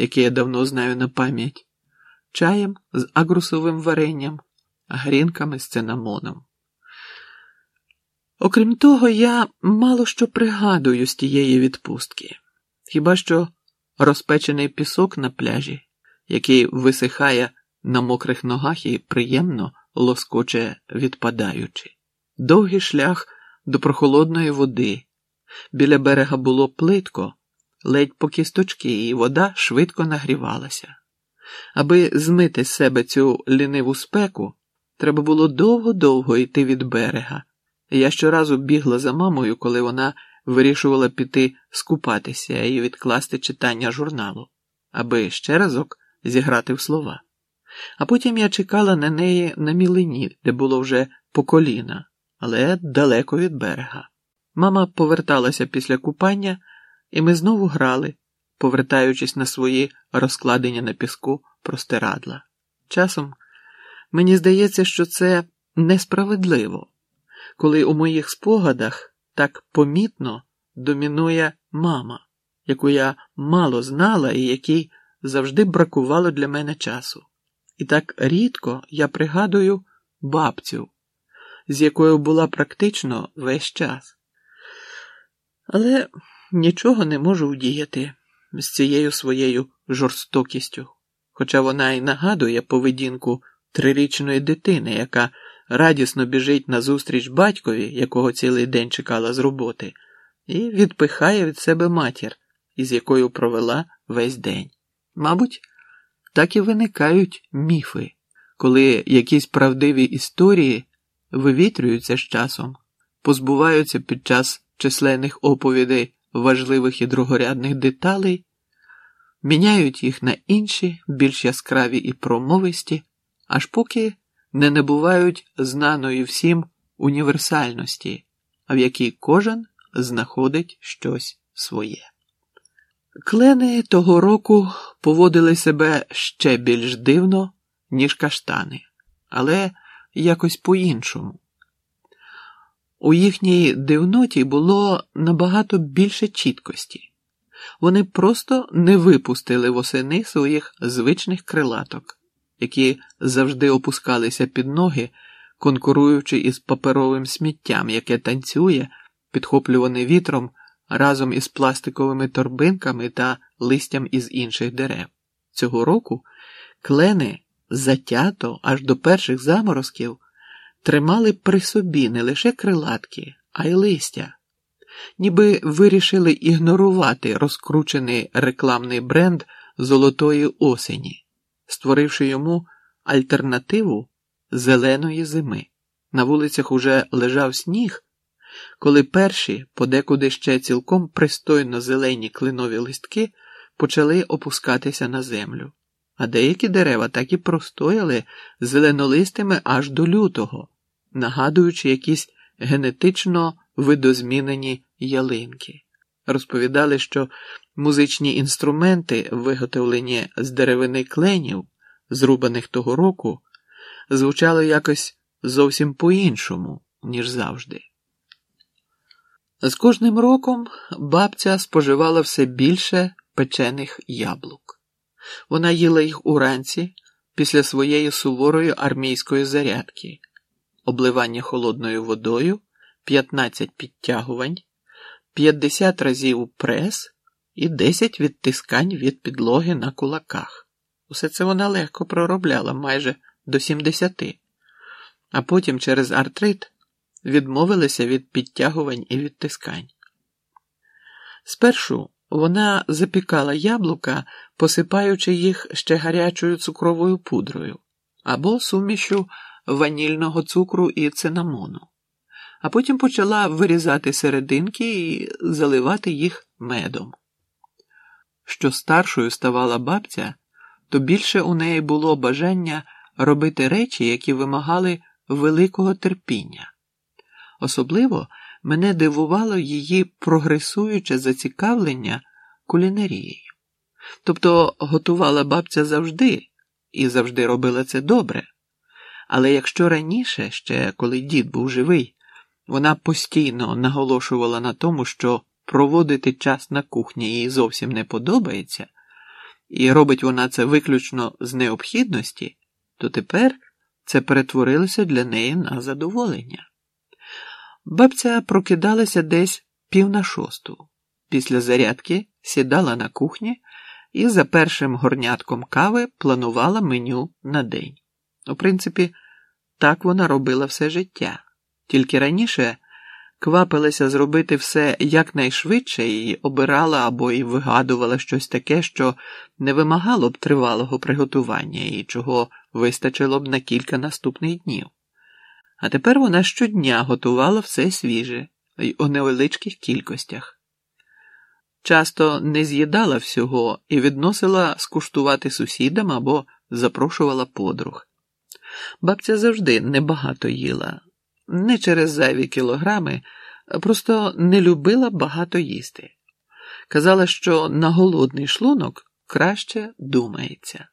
який я давно знаю на пам'ять, чаєм з агрусовим варенням, грінками з цинамоном. Окрім того, я мало що пригадую з тієї відпустки, хіба що розпечений пісок на пляжі, який висихає на мокрих ногах і приємно лоскоче відпадаючи, довгий шлях до прохолодної води. Біля берега було плитко, ледь по кісточки, і вода швидко нагрівалася. Аби змити з себе цю ліниву спеку, треба було довго-довго йти від берега. Я щоразу бігла за мамою, коли вона вирішувала піти скупатися і відкласти читання журналу, аби ще разок зіграти в слова. А потім я чекала на неї на мілині, де було вже по коліна, але далеко від берега. Мама поверталася після купання, і ми знову грали, повертаючись на свої розкладення на піску простирадла. Часом мені здається, що це несправедливо, коли у моїх спогадах так помітно домінує мама, яку я мало знала і якій завжди бракувало для мене часу. І так рідко я пригадую бабцю, з якою була практично весь час. Але нічого не можу вдіяти з цією своєю жорстокістю, хоча вона й нагадує поведінку трирічної дитини, яка радісно біжить назустріч батькові, якого цілий день чекала з роботи, і відпихає від себе матір, із якою провела весь день. Мабуть, так і виникають міфи, коли якісь правдиві історії вивітрюються з часом, позбуваються під час численних оповідей важливих і другорядних деталей, міняють їх на інші, більш яскраві і промовисті, аж поки не набувають знаної всім універсальності, в якій кожен знаходить щось своє. Клени того року поводили себе ще більш дивно, ніж каштани, але якось по-іншому. У їхній дивноті було набагато більше чіткості. Вони просто не випустили восени своїх звичних крилаток, які завжди опускалися під ноги, конкуруючи із паперовим сміттям, яке танцює, підхоплюване вітром разом із пластиковими торбинками та листям із інших дерев. Цього року клени затято аж до перших заморозків тримали при собі не лише крилатки, а й листя, ніби вирішили ігнорувати розкручений рекламний бренд золотої осені, створивши йому альтернативу зеленої зими. На вулицях уже лежав сніг, коли перші, подекуди ще цілком пристойно зелені клинові листки почали опускатися на землю а деякі дерева так і простояли зеленолистими аж до лютого, нагадуючи якісь генетично видозмінені ялинки. Розповідали, що музичні інструменти, виготовлені з деревини кленів, зрубаних того року, звучали якось зовсім по-іншому, ніж завжди. З кожним роком бабця споживала все більше печених яблук. Вона їла їх уранці після своєї суворої армійської зарядки, обливання холодною водою, 15 підтягувань, 50 разів прес і 10 відтискань від підлоги на кулаках. Усе це вона легко проробляла майже до 70, а потім через артрит відмовилася від підтягувань і відтискань. Спершу вона запікала яблука, посипаючи їх ще гарячою цукровою пудрою або сумішю ванільного цукру і цинамону, а потім почала вирізати серединки і заливати їх медом. Що старшою ставала бабця, то більше у неї було бажання робити речі, які вимагали великого терпіння. Особливо мене дивувало її прогресуюче зацікавлення кулінарією. Тобто готувала бабця завжди і завжди робила це добре. Але якщо раніше, ще коли дід був живий, вона постійно наголошувала на тому, що проводити час на кухні їй зовсім не подобається, і робить вона це виключно з необхідності, то тепер це перетворилося для неї на задоволення. Бабця прокидалася десь пів на шосту. Після зарядки сідала на кухні і за першим горнятком кави планувала меню на день. У принципі, так вона робила все життя, тільки раніше квапилася зробити все якнайшвидше і обирала або й вигадувала щось таке, що не вимагало б тривалого приготування і чого вистачило б на кілька наступних днів. А тепер вона щодня готувала все свіже й у невеличких кількостях. Часто не з'їдала всього і відносила скуштувати сусідам або запрошувала подруг. Бабця завжди небагато їла, не через зайві кілограми, просто не любила багато їсти. Казала, що на голодний шлунок краще думається.